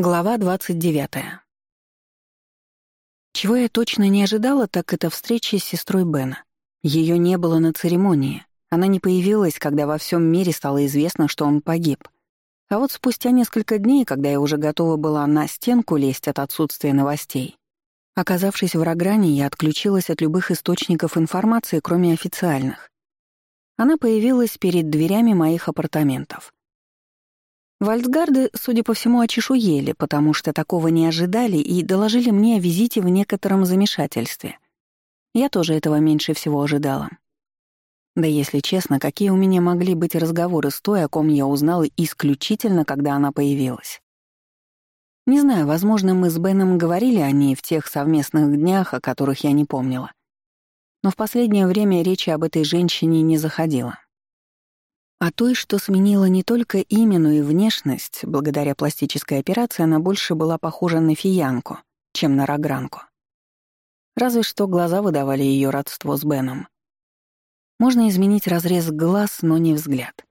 Глава 29. Чего я точно не ожидала, так это встречи с сестрой Бена. Ее не было на церемонии. Она не появилась, когда во всем мире стало известно, что он погиб. А вот спустя несколько дней, когда я уже готова была на стенку лезть от отсутствия новостей, оказавшись в Рогране, я отключилась от любых источников информации, кроме официальных. Она появилась перед дверями моих апартаментов — Вальцгарды, судя по всему, очешуели, потому что такого не ожидали и доложили мне о визите в некотором замешательстве. Я тоже этого меньше всего ожидала. Да если честно, какие у меня могли быть разговоры с той, о ком я узнала исключительно, когда она появилась. Не знаю, возможно, мы с Беном говорили о ней в тех совместных днях, о которых я не помнила. Но в последнее время речи об этой женщине не заходило. А той, что сменила не только имя, но и внешность, благодаря пластической операции она больше была похожа на фиянку, чем на рогранку. Разве что глаза выдавали ее родство с Беном. Можно изменить разрез глаз, но не взгляд.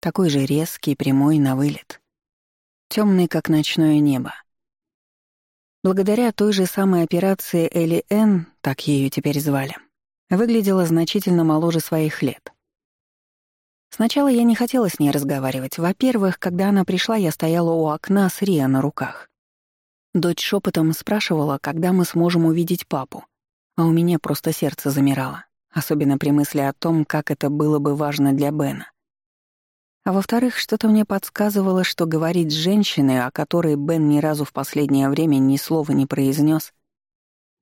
Такой же резкий, прямой, на вылет. Темный, как ночное небо. Благодаря той же самой операции Эли Н, так ее теперь звали, выглядела значительно моложе своих лет — Сначала я не хотела с ней разговаривать. Во-первых, когда она пришла, я стояла у окна с Рия на руках. Дочь шепотом спрашивала, когда мы сможем увидеть папу. А у меня просто сердце замирало, особенно при мысли о том, как это было бы важно для Бена. А во-вторых, что-то мне подсказывало, что говорить с женщиной, о которой Бен ни разу в последнее время ни слова не произнес,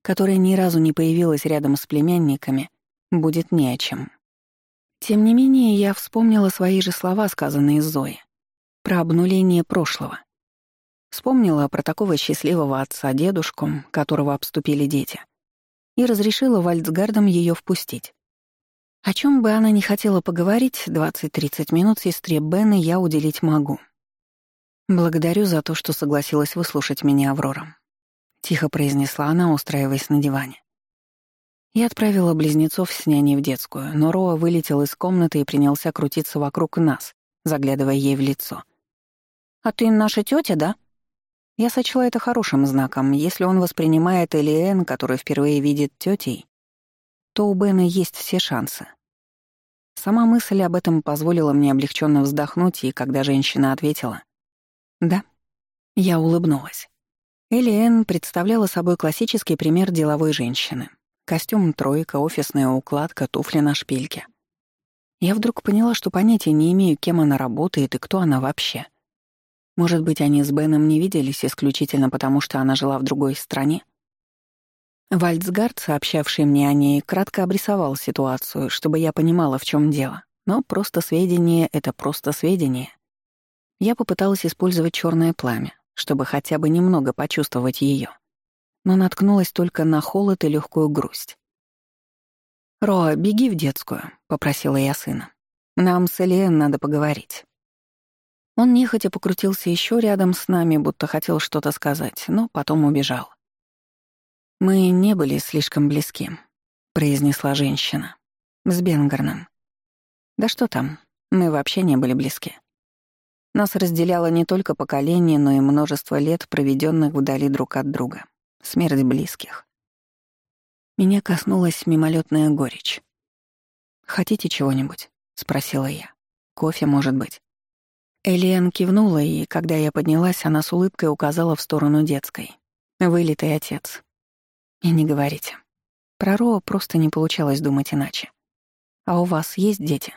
которая ни разу не появилась рядом с племянниками, будет не о чем. Тем не менее, я вспомнила свои же слова, сказанные Зои, про обнуление прошлого. Вспомнила про такого счастливого отца-дедушку, которого обступили дети, и разрешила Вальцгардам ее впустить. О чем бы она ни хотела поговорить, 20-30 минут сестре Бены я уделить могу. «Благодарю за то, что согласилась выслушать меня, Аврора», — тихо произнесла она, устраиваясь на диване. Я отправила близнецов с няней в детскую, но Роа вылетел из комнаты и принялся крутиться вокруг нас, заглядывая ей в лицо. «А ты наша тетя, да?» Я сочла это хорошим знаком. Если он воспринимает Элиэн, которую впервые видит тетей, то у Бена есть все шансы. Сама мысль об этом позволила мне облегченно вздохнуть, и когда женщина ответила «Да», я улыбнулась. Элиэн представляла собой классический пример деловой женщины. Костюм тройка, офисная укладка, туфли на шпильке. Я вдруг поняла, что понятия не имею, кем она работает и кто она вообще. Может быть, они с Беном не виделись исключительно потому, что она жила в другой стране? Вальцгард, сообщавший мне о ней, кратко обрисовал ситуацию, чтобы я понимала, в чем дело. Но просто сведения — это просто сведения. Я попыталась использовать черное пламя, чтобы хотя бы немного почувствовать ее но наткнулась только на холод и легкую грусть. «Ро, беги в детскую», — попросила я сына. «Нам с Элиэн надо поговорить». Он нехотя покрутился еще рядом с нами, будто хотел что-то сказать, но потом убежал. «Мы не были слишком близки», — произнесла женщина. «С Бенгарном». «Да что там, мы вообще не были близки». Нас разделяло не только поколение, но и множество лет, проведенных вдали друг от друга смерть близких. Меня коснулась мимолетная горечь. «Хотите чего-нибудь?» — спросила я. «Кофе, может быть?» Элиан кивнула, и, когда я поднялась, она с улыбкой указала в сторону детской. «Вылитый отец». «И не говорите. Про Роа просто не получалось думать иначе. А у вас есть дети?»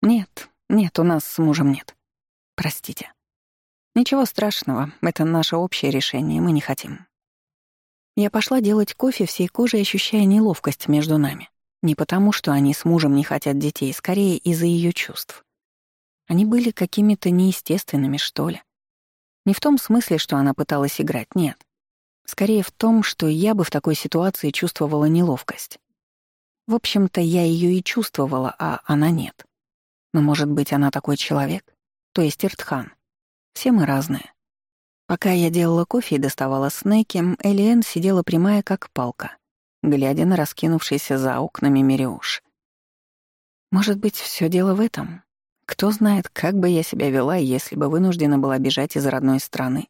«Нет, нет, у нас с мужем нет. Простите». «Ничего страшного, это наше общее решение, мы не хотим. Я пошла делать кофе всей кожей, ощущая неловкость между нами. Не потому, что они с мужем не хотят детей, скорее из-за ее чувств. Они были какими-то неестественными, что ли. Не в том смысле, что она пыталась играть, нет. Скорее в том, что я бы в такой ситуации чувствовала неловкость. В общем-то, я ее и чувствовала, а она нет. Но, может быть, она такой человек? То есть Иртхан. Все мы разные. Пока я делала кофе и доставала снеки, Элиэн сидела прямая, как палка, глядя на раскинувшийся за окнами Мериуш. Может быть, все дело в этом? Кто знает, как бы я себя вела, если бы вынуждена была бежать из родной страны,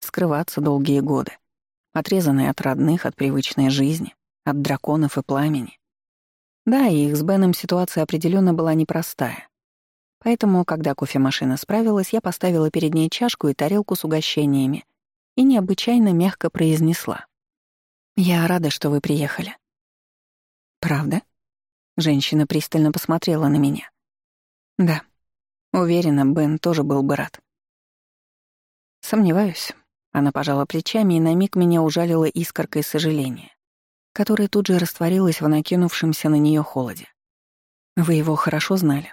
скрываться долгие годы, отрезанные от родных, от привычной жизни, от драконов и пламени. Да, и их с Беном ситуация определенно была непростая. Поэтому, когда кофемашина справилась, я поставила перед ней чашку и тарелку с угощениями и необычайно мягко произнесла. «Я рада, что вы приехали». «Правда?» Женщина пристально посмотрела на меня. «Да. Уверена, Бен тоже был бы рад». «Сомневаюсь». Она пожала плечами и на миг меня ужалила искоркой сожаления, которая тут же растворилась в накинувшемся на нее холоде. «Вы его хорошо знали?»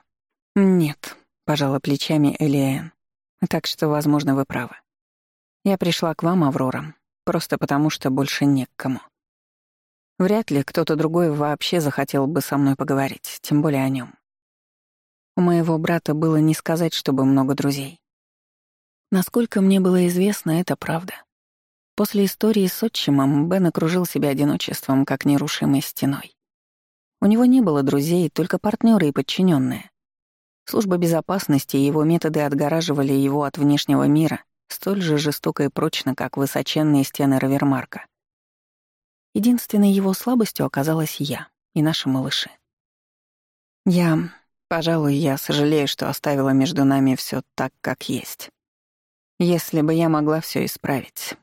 «Нет», — пожала плечами Элиэн. «Так что, возможно, вы правы. Я пришла к вам, Аврора, просто потому, что больше не к кому. Вряд ли кто-то другой вообще захотел бы со мной поговорить, тем более о нем. У моего брата было не сказать, чтобы много друзей. Насколько мне было известно, это правда. После истории с отчимом Бен окружил себя одиночеством, как нерушимой стеной. У него не было друзей, только партнеры и подчиненные. Служба безопасности и его методы отгораживали его от внешнего мира столь же жестоко и прочно, как высоченные стены Равермарка. Единственной его слабостью оказалась я и наши малыши. Я, пожалуй, я сожалею, что оставила между нами все так, как есть. Если бы я могла все исправить,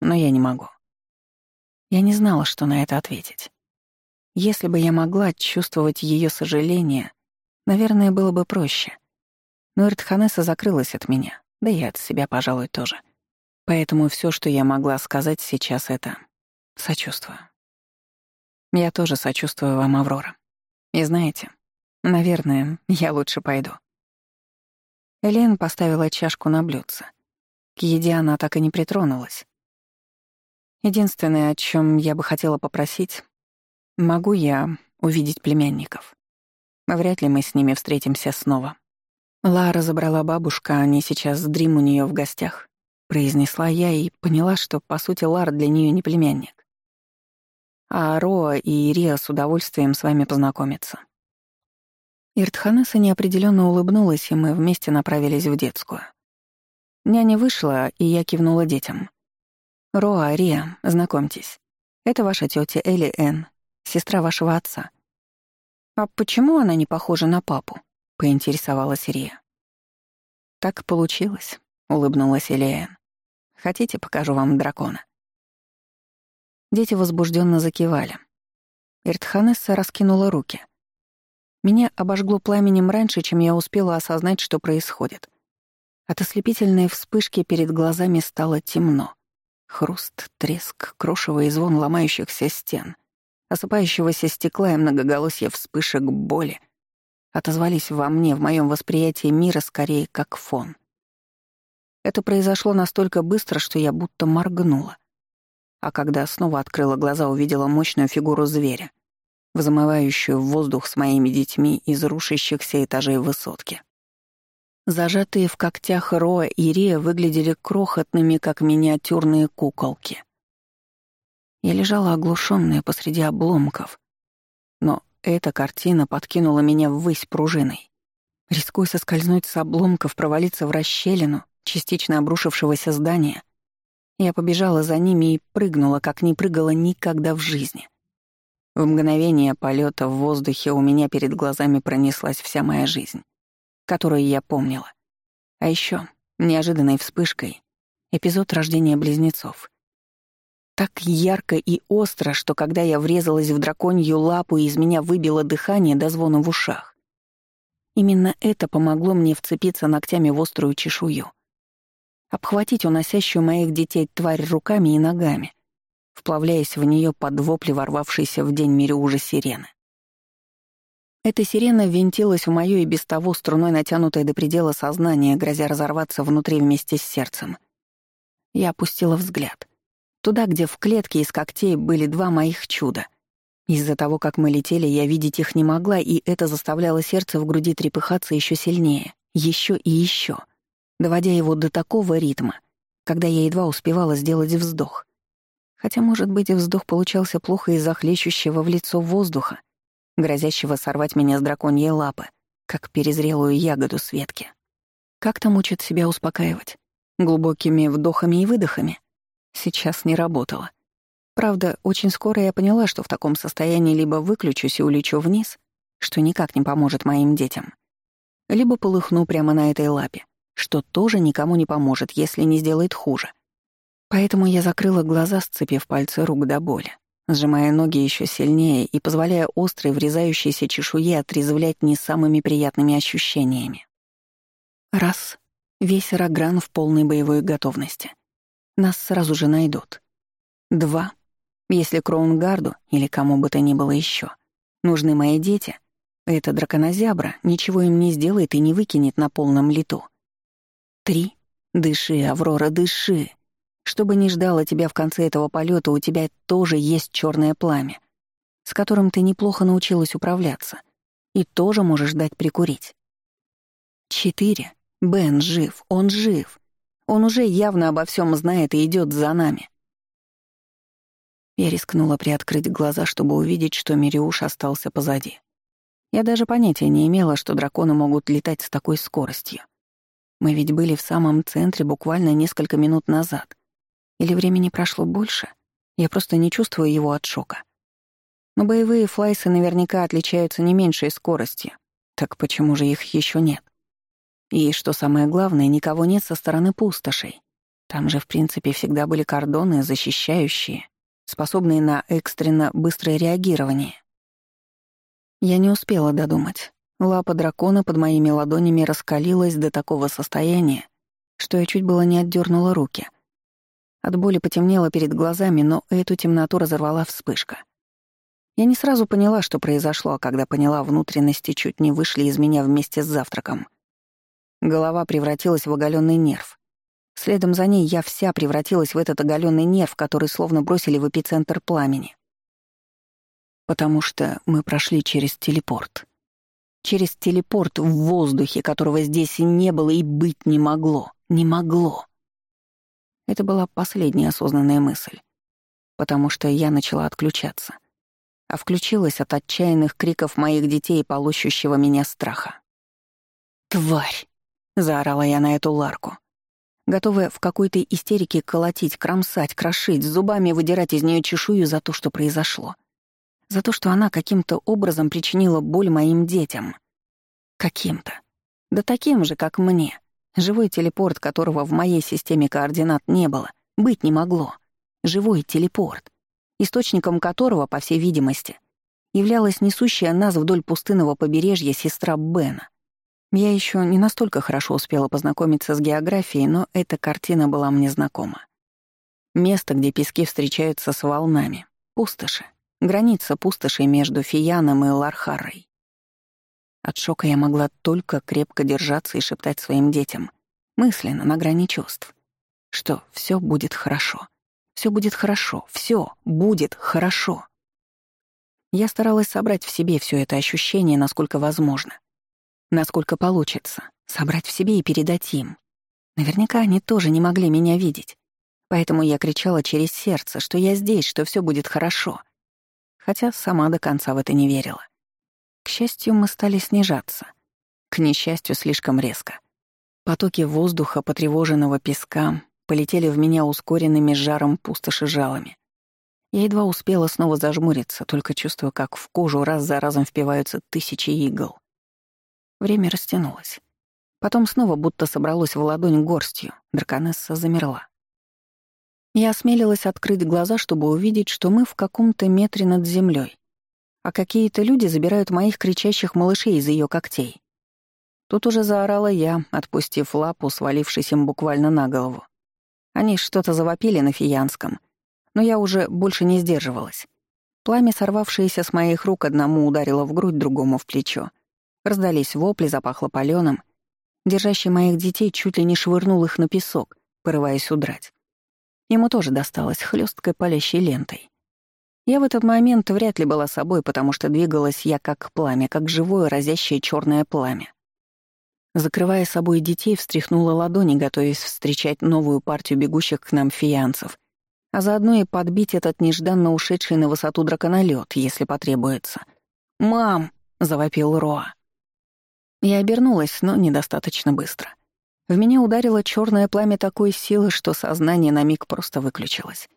но я не могу. Я не знала, что на это ответить. Если бы я могла чувствовать ее сожаление — Наверное, было бы проще. Но Иртханесса закрылась от меня, да и от себя, пожалуй, тоже. Поэтому все, что я могла сказать сейчас, это сочувствую. Я тоже сочувствую вам, Аврора. И знаете, наверное, я лучше пойду. Элен поставила чашку на блюдце. К еде она так и не притронулась. Единственное, о чем я бы хотела попросить, могу я увидеть племянников? Вряд ли мы с ними встретимся снова. Лара забрала бабушка, а они сейчас с Дрим у нее в гостях. Произнесла я и поняла, что, по сути, Лара для нее не племянник. А Роа и Ирия с удовольствием с вами познакомятся. Иртханеса неопределенно улыбнулась, и мы вместе направились в детскую. Няня вышла, и я кивнула детям. «Роа, Рия, знакомьтесь. Это ваша тетя Эли Эн, сестра вашего отца. «А почему она не похожа на папу?» — поинтересовалась Рия. «Так получилось», — улыбнулась Элеен. «Хотите, покажу вам дракона?» Дети возбужденно закивали. Иртханесса раскинула руки. Меня обожгло пламенем раньше, чем я успела осознать, что происходит. От ослепительной вспышки перед глазами стало темно. Хруст, треск, крошево и звон ломающихся стен — Осыпающегося стекла и многоголосья вспышек боли отозвались во мне, в моем восприятии мира скорее как фон. Это произошло настолько быстро, что я будто моргнула. А когда снова открыла глаза, увидела мощную фигуру зверя, взмывающую в воздух с моими детьми из рушащихся этажей высотки. Зажатые в когтях Роа и Рия выглядели крохотными, как миниатюрные куколки. Я лежала оглушённая посреди обломков. Но эта картина подкинула меня ввысь пружиной. Рискуя соскользнуть с обломков, провалиться в расщелину частично обрушившегося здания, я побежала за ними и прыгнула, как не прыгала никогда в жизни. В мгновение полета в воздухе у меня перед глазами пронеслась вся моя жизнь, которую я помнила. А еще неожиданной вспышкой эпизод рождения близнецов — так ярко и остро, что когда я врезалась в драконью лапу, из меня выбило дыхание до звона в ушах. Именно это помогло мне вцепиться ногтями в острую чешую. Обхватить уносящую моих детей тварь руками и ногами, вплавляясь в нее под вопли ворвавшейся в день мире ужас сирены. Эта сирена винтилась в мое и без того струной натянутое до предела сознание, грозя разорваться внутри вместе с сердцем. Я опустила взгляд — Туда, где в клетке из когтей были два моих чуда. Из-за того, как мы летели, я видеть их не могла, и это заставляло сердце в груди трепыхаться еще сильнее, еще и еще, доводя его до такого ритма, когда я едва успевала сделать вздох. Хотя, может быть, и вздох получался плохо из-за хлещущего в лицо воздуха, грозящего сорвать меня с драконьей лапы, как перезрелую ягоду с ветки. Как там учат себя успокаивать? Глубокими вдохами и выдохами? сейчас не работала. Правда, очень скоро я поняла, что в таком состоянии либо выключусь и улечу вниз, что никак не поможет моим детям, либо полыхну прямо на этой лапе, что тоже никому не поможет, если не сделает хуже. Поэтому я закрыла глаза, сцепив пальцы рук до боли, сжимая ноги еще сильнее и позволяя острой врезающейся чешуе отрезвлять не самыми приятными ощущениями. Раз. Весь Рогран в полной боевой готовности — нас сразу же найдут. Два. Если Кроунгарду или кому бы то ни было еще нужны мои дети, эта драконозябра ничего им не сделает и не выкинет на полном лету. Три. Дыши, Аврора, дыши. Что бы ни ждало тебя в конце этого полета, у тебя тоже есть черное пламя, с которым ты неплохо научилась управляться и тоже можешь дать прикурить. Четыре. Бен жив, он жив. Он уже явно обо всем знает и идет за нами. Я рискнула приоткрыть глаза, чтобы увидеть, что Мириуш остался позади. Я даже понятия не имела, что драконы могут летать с такой скоростью. Мы ведь были в самом центре буквально несколько минут назад. Или времени прошло больше? Я просто не чувствую его от шока. Но боевые флайсы наверняка отличаются не меньшей скоростью. Так почему же их еще нет? И, что самое главное, никого нет со стороны пустошей. Там же, в принципе, всегда были кордоны, защищающие, способные на экстренно быстрое реагирование. Я не успела додумать. Лапа дракона под моими ладонями раскалилась до такого состояния, что я чуть было не отдернула руки. От боли потемнело перед глазами, но эту темноту разорвала вспышка. Я не сразу поняла, что произошло, а когда поняла, внутренности чуть не вышли из меня вместе с завтраком. Голова превратилась в оголенный нерв. Следом за ней я вся превратилась в этот оголенный нерв, который словно бросили в эпицентр пламени. Потому что мы прошли через телепорт. Через телепорт в воздухе, которого здесь и не было и быть не могло. Не могло. Это была последняя осознанная мысль. Потому что я начала отключаться. А включилась от отчаянных криков моих детей, полощущего меня страха. «Тварь!» — заорала я на эту ларку, готовая в какой-то истерике колотить, кромсать, крошить, зубами выдирать из нее чешую за то, что произошло. За то, что она каким-то образом причинила боль моим детям. Каким-то. Да таким же, как мне. Живой телепорт, которого в моей системе координат не было, быть не могло. Живой телепорт, источником которого, по всей видимости, являлась несущая нас вдоль пустынного побережья сестра Бена. Я еще не настолько хорошо успела познакомиться с географией, но эта картина была мне знакома. Место, где пески встречаются с волнами. Пустоши. Граница пустоши между Фияном и Лархарой. От шока я могла только крепко держаться и шептать своим детям, мысленно, на грани чувств, что все будет хорошо. Все будет хорошо. Все будет хорошо. Я старалась собрать в себе все это ощущение, насколько возможно насколько получится, собрать в себе и передать им. Наверняка они тоже не могли меня видеть. Поэтому я кричала через сердце, что я здесь, что все будет хорошо. Хотя сама до конца в это не верила. К счастью, мы стали снижаться. К несчастью, слишком резко. Потоки воздуха, потревоженного песка, полетели в меня ускоренными жаром пустоши жалами. Я едва успела снова зажмуриться, только чувствуя, как в кожу раз за разом впиваются тысячи игл. Время растянулось. Потом снова будто собралось в ладонь горстью. Драконесса замерла. Я осмелилась открыть глаза, чтобы увидеть, что мы в каком-то метре над землей, а какие-то люди забирают моих кричащих малышей из ее когтей. Тут уже заорала я, отпустив лапу, свалившись им буквально на голову. Они что-то завопили на фиянском, но я уже больше не сдерживалась. Пламя, сорвавшееся с моих рук, одному ударило в грудь, другому — в плечо. Раздались вопли, запахло палёным. Держащий моих детей чуть ли не швырнул их на песок, порываясь удрать. Ему тоже досталось хлёсткой палящей лентой. Я в этот момент вряд ли была собой, потому что двигалась я как пламя, как живое разящее чёрное пламя. Закрывая собой детей, встряхнула ладони, готовясь встречать новую партию бегущих к нам фианцев, а заодно и подбить этот нежданно ушедший на высоту драконолёт, если потребуется. «Мам!» — завопил Роа. Я обернулась, но недостаточно быстро. В меня ударило черное пламя такой силы, что сознание на миг просто выключилось.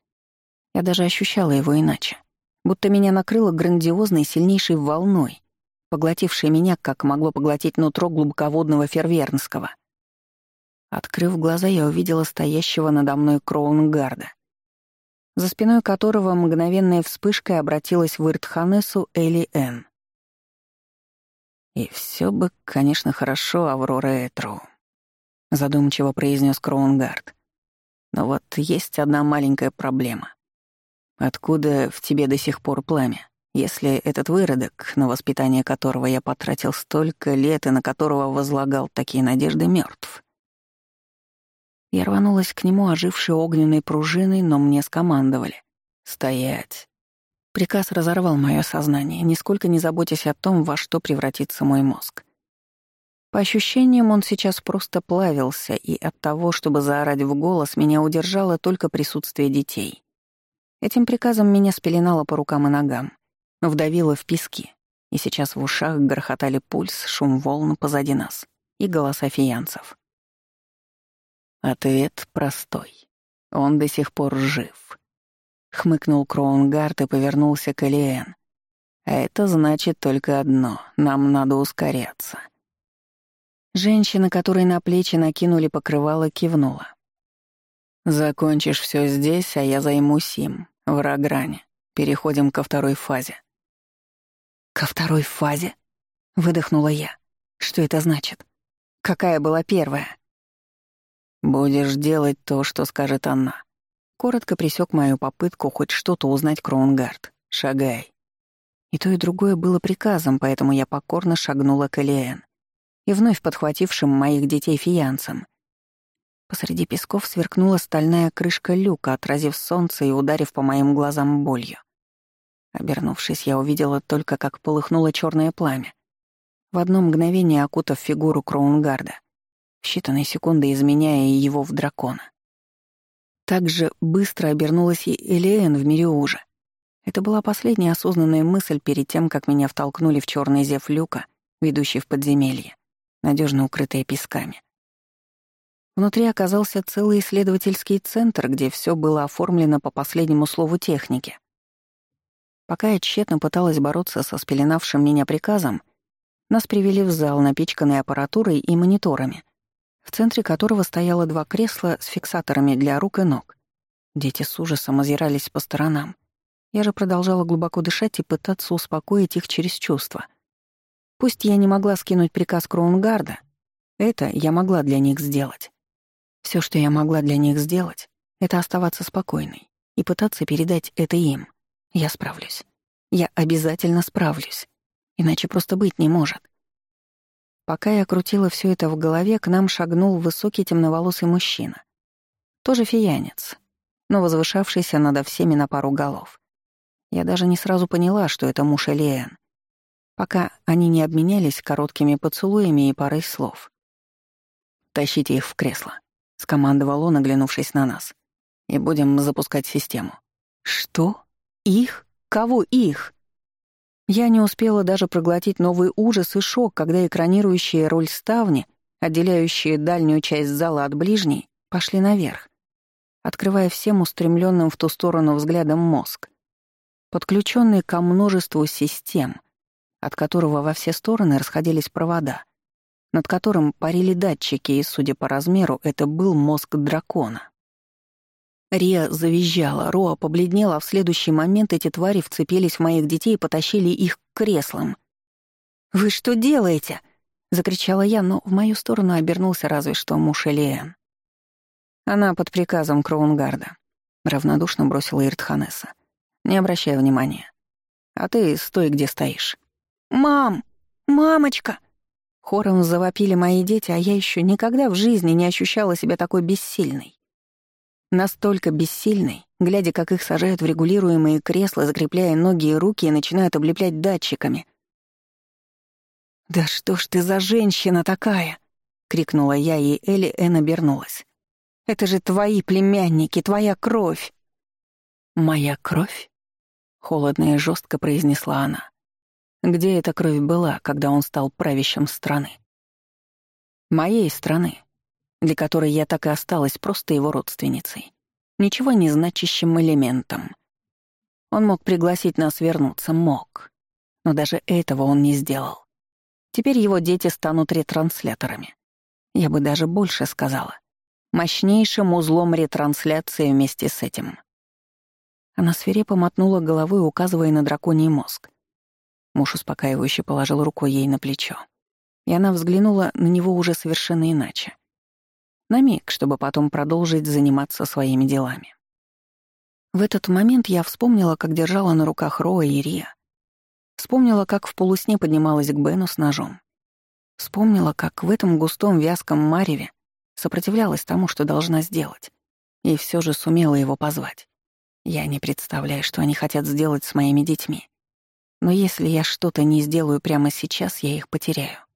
Я даже ощущала его иначе. Будто меня накрыло грандиозной, сильнейшей волной, поглотившей меня, как могло поглотить нутро глубоководного фервернского. Открыв глаза, я увидела стоящего надо мной Кроунгарда, за спиной которого мгновенная вспышка обратилась в Иртханесу Эли Энн. «И все бы, конечно, хорошо, Аврора Этру. — задумчиво произнес Кроунгард. «Но вот есть одна маленькая проблема. Откуда в тебе до сих пор пламя, если этот выродок, на воспитание которого я потратил столько лет и на которого возлагал такие надежды, мертв? Я рванулась к нему, ожившей огненной пружиной, но мне скомандовали. «Стоять!» Приказ разорвал мое сознание, нисколько не заботясь о том, во что превратится мой мозг. По ощущениям, он сейчас просто плавился, и от того, чтобы заорать в голос, меня удержало только присутствие детей. Этим приказом меня спеленало по рукам и ногам, вдавило в пески, и сейчас в ушах грохотали пульс, шум волн позади нас и голоса фиянцев. Ответ простой. Он до сих пор жив. — хмыкнул Кроунгард и повернулся к Элиэн. Это значит только одно — нам надо ускоряться». Женщина, которой на плечи накинули покрывало, кивнула. «Закончишь все здесь, а я займусь им, в Рагране. Переходим ко второй фазе». «Ко второй фазе?» — выдохнула я. «Что это значит? Какая была первая?» «Будешь делать то, что скажет она», Коротко пресек мою попытку хоть что-то узнать Кроунгард. «Шагай». И то, и другое было приказом, поэтому я покорно шагнула к Элиэн и вновь подхватившим моих детей фиянцем. Посреди песков сверкнула стальная крышка люка, отразив солнце и ударив по моим глазам болью. Обернувшись, я увидела только, как полыхнуло черное пламя, в одно мгновение окутав фигуру Кроунгарда, в считанные секунды изменяя его в дракона так же быстро обернулась и Элеен в мире ужа. Это была последняя осознанная мысль перед тем, как меня втолкнули в черный зев люка, ведущий в подземелье, надежно укрытые песками. Внутри оказался целый исследовательский центр, где все было оформлено по последнему слову техники. Пока я тщетно пыталась бороться со спеленавшим меня приказом, нас привели в зал, напичканный аппаратурой и мониторами, в центре которого стояло два кресла с фиксаторами для рук и ног. Дети с ужасом озирались по сторонам. Я же продолжала глубоко дышать и пытаться успокоить их через чувства. Пусть я не могла скинуть приказ Кроунгарда, это я могла для них сделать. Все, что я могла для них сделать, это оставаться спокойной и пытаться передать это им. Я справлюсь. Я обязательно справлюсь. Иначе просто быть не может. Пока я крутила все это в голове, к нам шагнул высокий темноволосый мужчина. Тоже фиянец, но возвышавшийся надо всеми на пару голов. Я даже не сразу поняла, что это муж Элиэн, пока они не обменялись короткими поцелуями и парой слов. «Тащите их в кресло», — скомандовал он, оглянувшись на нас. «И будем запускать систему». «Что? Их? Кого их?» Я не успела даже проглотить новый ужас и шок, когда экранирующие роль ставни, отделяющие дальнюю часть зала от ближней, пошли наверх, открывая всем устремленным в ту сторону взглядом мозг, подключенный ко множеству систем, от которого во все стороны расходились провода, над которым парили датчики, и, судя по размеру, это был мозг дракона. Рия завизжала, Роа побледнела, в следующий момент эти твари вцепились в моих детей и потащили их к креслам. «Вы что делаете?» — закричала я, но в мою сторону обернулся разве что муж Элиэн. «Она под приказом Кроунгарда», — равнодушно бросила Иртханесса, не обращай внимания. «А ты стой, где стоишь». «Мам! Мамочка!» Хором завопили мои дети, а я еще никогда в жизни не ощущала себя такой бессильной настолько бессильной, глядя, как их сажают в регулируемые кресла, закрепляя ноги и руки и начинают облеплять датчиками. «Да что ж ты за женщина такая!» — крикнула я, и Элли Энн обернулась. «Это же твои племянники, твоя кровь!» «Моя кровь?» — холодно и жестко произнесла она. «Где эта кровь была, когда он стал правящим страны?» «Моей страны», для которой я так и осталась просто его родственницей, ничего не значащим элементом. Он мог пригласить нас вернуться, мог. Но даже этого он не сделал. Теперь его дети станут ретрансляторами. Я бы даже больше сказала. Мощнейшим узлом ретрансляции вместе с этим. Она свирепо мотнула головой, указывая на драконий мозг. Муж успокаивающе положил руку ей на плечо. И она взглянула на него уже совершенно иначе — на миг, чтобы потом продолжить заниматься своими делами. В этот момент я вспомнила, как держала на руках Роа и Рия. Вспомнила, как в полусне поднималась к Бену с ножом. Вспомнила, как в этом густом вязком мареве сопротивлялась тому, что должна сделать, и все же сумела его позвать. Я не представляю, что они хотят сделать с моими детьми. Но если я что-то не сделаю прямо сейчас, я их потеряю.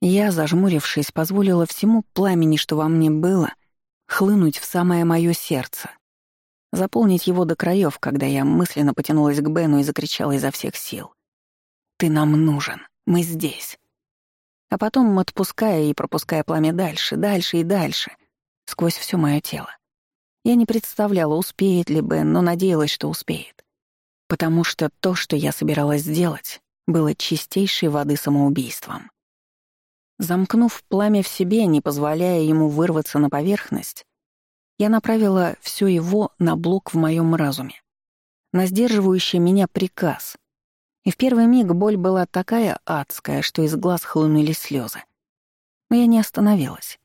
Я, зажмурившись, позволила всему пламени, что во мне было, хлынуть в самое мое сердце. Заполнить его до краев, когда я мысленно потянулась к Бену и закричала изо всех сил. «Ты нам нужен! Мы здесь!» А потом, отпуская и пропуская пламя дальше, дальше и дальше, сквозь все мое тело. Я не представляла, успеет ли Бен, но надеялась, что успеет. Потому что то, что я собиралась сделать, было чистейшей воды самоубийством. Замкнув пламя в себе, не позволяя ему вырваться на поверхность, я направила все его на блок в моем разуме, на сдерживающий меня приказ. И в первый миг боль была такая адская, что из глаз хлынули слезы. Но я не остановилась.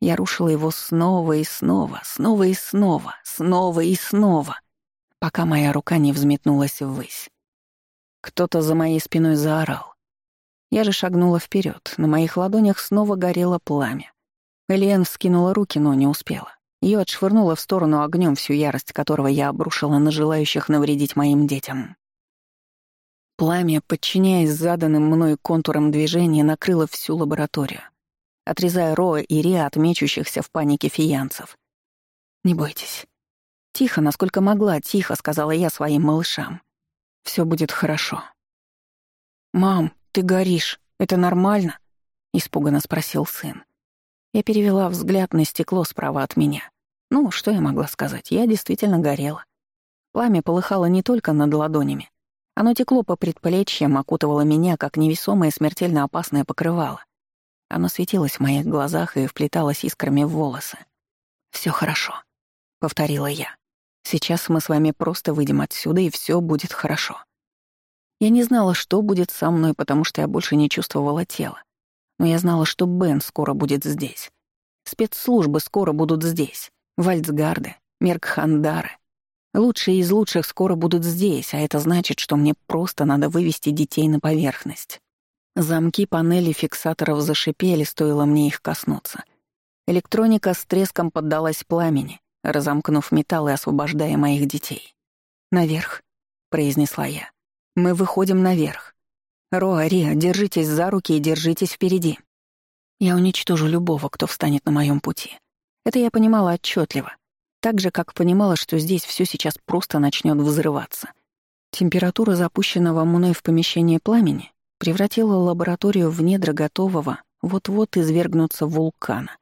Я рушила его снова и снова, снова и снова, снова и снова, пока моя рука не взметнулась ввысь. Кто-то за моей спиной заорал. Я же шагнула вперед. На моих ладонях снова горело пламя. Элиен вскинула руки, но не успела. Ее отшвырнуло в сторону огнем всю ярость, которого я обрушила на желающих навредить моим детям. Пламя, подчиняясь заданным мной контурам движения, накрыло всю лабораторию, отрезая Роа и Риа от мечущихся в панике фиянцев. «Не бойтесь». «Тихо, насколько могла, тихо», — сказала я своим малышам. Все будет хорошо». «Мам», ты горишь. Это нормально?» — испуганно спросил сын. Я перевела взгляд на стекло справа от меня. Ну, что я могла сказать? Я действительно горела. Пламя полыхало не только над ладонями. Оно текло по предплечьям, окутывало меня, как невесомое смертельно опасное покрывало. Оно светилось в моих глазах и вплеталось искрами в волосы. «Всё хорошо», — повторила я. «Сейчас мы с вами просто выйдем отсюда, и всё будет хорошо». Я не знала, что будет со мной, потому что я больше не чувствовала тела. Но я знала, что Бен скоро будет здесь. Спецслужбы скоро будут здесь. Вальцгарды, Меркхандары. Лучшие из лучших скоро будут здесь, а это значит, что мне просто надо вывести детей на поверхность. Замки панели фиксаторов зашипели, стоило мне их коснуться. Электроника с треском поддалась пламени, разомкнув металл и освобождая моих детей. «Наверх», — произнесла я. Мы выходим наверх. Роа, Риа, держитесь за руки и держитесь впереди. Я уничтожу любого, кто встанет на моем пути. Это я понимала отчетливо. Так же, как понимала, что здесь все сейчас просто начнет взрываться. Температура запущенного мной в помещение пламени превратила лабораторию в недра готового вот-вот извергнуться вулкана.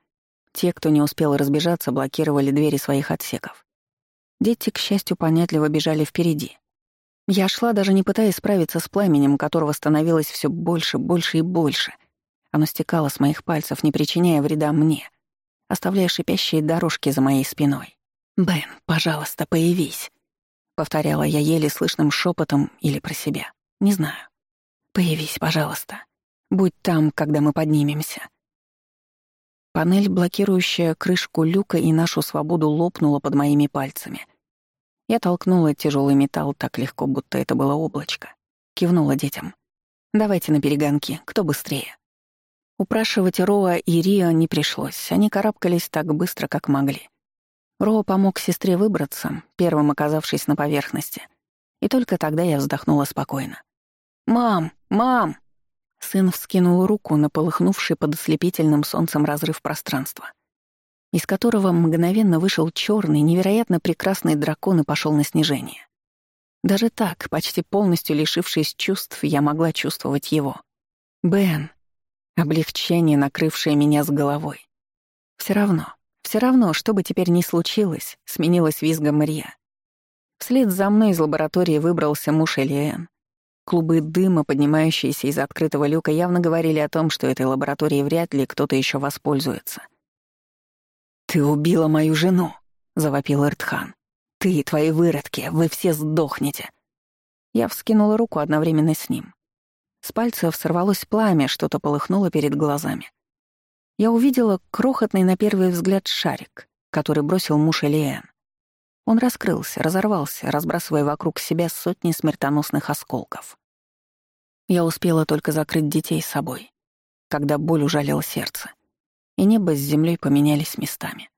Те, кто не успел разбежаться, блокировали двери своих отсеков. Дети, к счастью, понятливо бежали впереди. Я шла, даже не пытаясь справиться с пламенем, которого становилось все больше, больше и больше. Оно стекало с моих пальцев, не причиняя вреда мне, оставляя шипящие дорожки за моей спиной. «Бен, пожалуйста, появись!» — повторяла я еле слышным шепотом или про себя. Не знаю. «Появись, пожалуйста. Будь там, когда мы поднимемся». Панель, блокирующая крышку люка и нашу свободу, лопнула под моими пальцами — я толкнула тяжелый металл так легко, будто это было облачко. Кивнула детям. «Давайте на перегонки, кто быстрее». Упрашивать Роа и Рио не пришлось, они карабкались так быстро, как могли. Роа помог сестре выбраться, первым оказавшись на поверхности. И только тогда я вздохнула спокойно. «Мам! Мам!» Сын вскинул руку на полыхнувший под ослепительным солнцем разрыв пространства из которого мгновенно вышел черный, невероятно прекрасный дракон и пошел на снижение. Даже так, почти полностью лишившись чувств, я могла чувствовать его. Бен. Облегчение, накрывшее меня с головой. Все равно, все равно, что бы теперь ни случилось, сменилась визга Мария. Вслед за мной из лаборатории выбрался муж Элиэн. Клубы дыма, поднимающиеся из открытого люка, явно говорили о том, что этой лабораторией вряд ли кто-то еще воспользуется — «Ты убила мою жену!» — завопил Иртхан. «Ты и твои выродки, вы все сдохнете!» Я вскинула руку одновременно с ним. С пальцев сорвалось пламя, что-то полыхнуло перед глазами. Я увидела крохотный на первый взгляд шарик, который бросил муж Элиэн. Он раскрылся, разорвался, разбрасывая вокруг себя сотни смертоносных осколков. Я успела только закрыть детей с собой, когда боль ужалила сердце и небо с землей поменялись местами.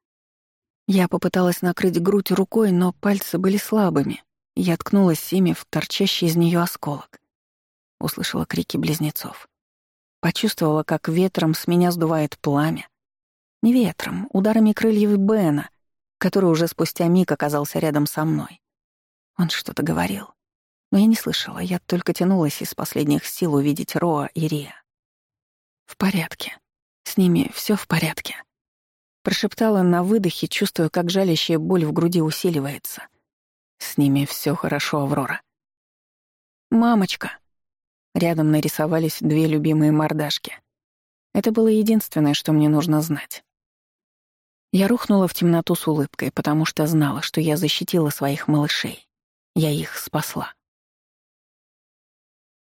Я попыталась накрыть грудь рукой, но пальцы были слабыми. Я ткнулась ими в торчащий из нее осколок. Услышала крики близнецов. Почувствовала, как ветром с меня сдувает пламя. Не ветром, ударами крыльев Бена, который уже спустя миг оказался рядом со мной. Он что-то говорил. Но я не слышала, я только тянулась из последних сил увидеть Роа и Рия. «В порядке», с ними все в порядке. Прошептала на выдохе, чувствуя, как жалящая боль в груди усиливается. С ними все хорошо, Аврора. «Мамочка!» Рядом нарисовались две любимые мордашки. Это было единственное, что мне нужно знать. Я рухнула в темноту с улыбкой, потому что знала, что я защитила своих малышей. Я их спасла.